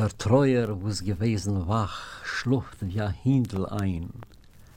Der Treuer, wo's gewesen wach, schlucht wie ein Hindel ein.